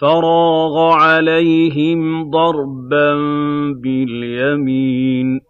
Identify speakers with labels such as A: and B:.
A: فَرَاغَ عَلَيْهِمْ ضَرْبًا بِالْيَمِينِ.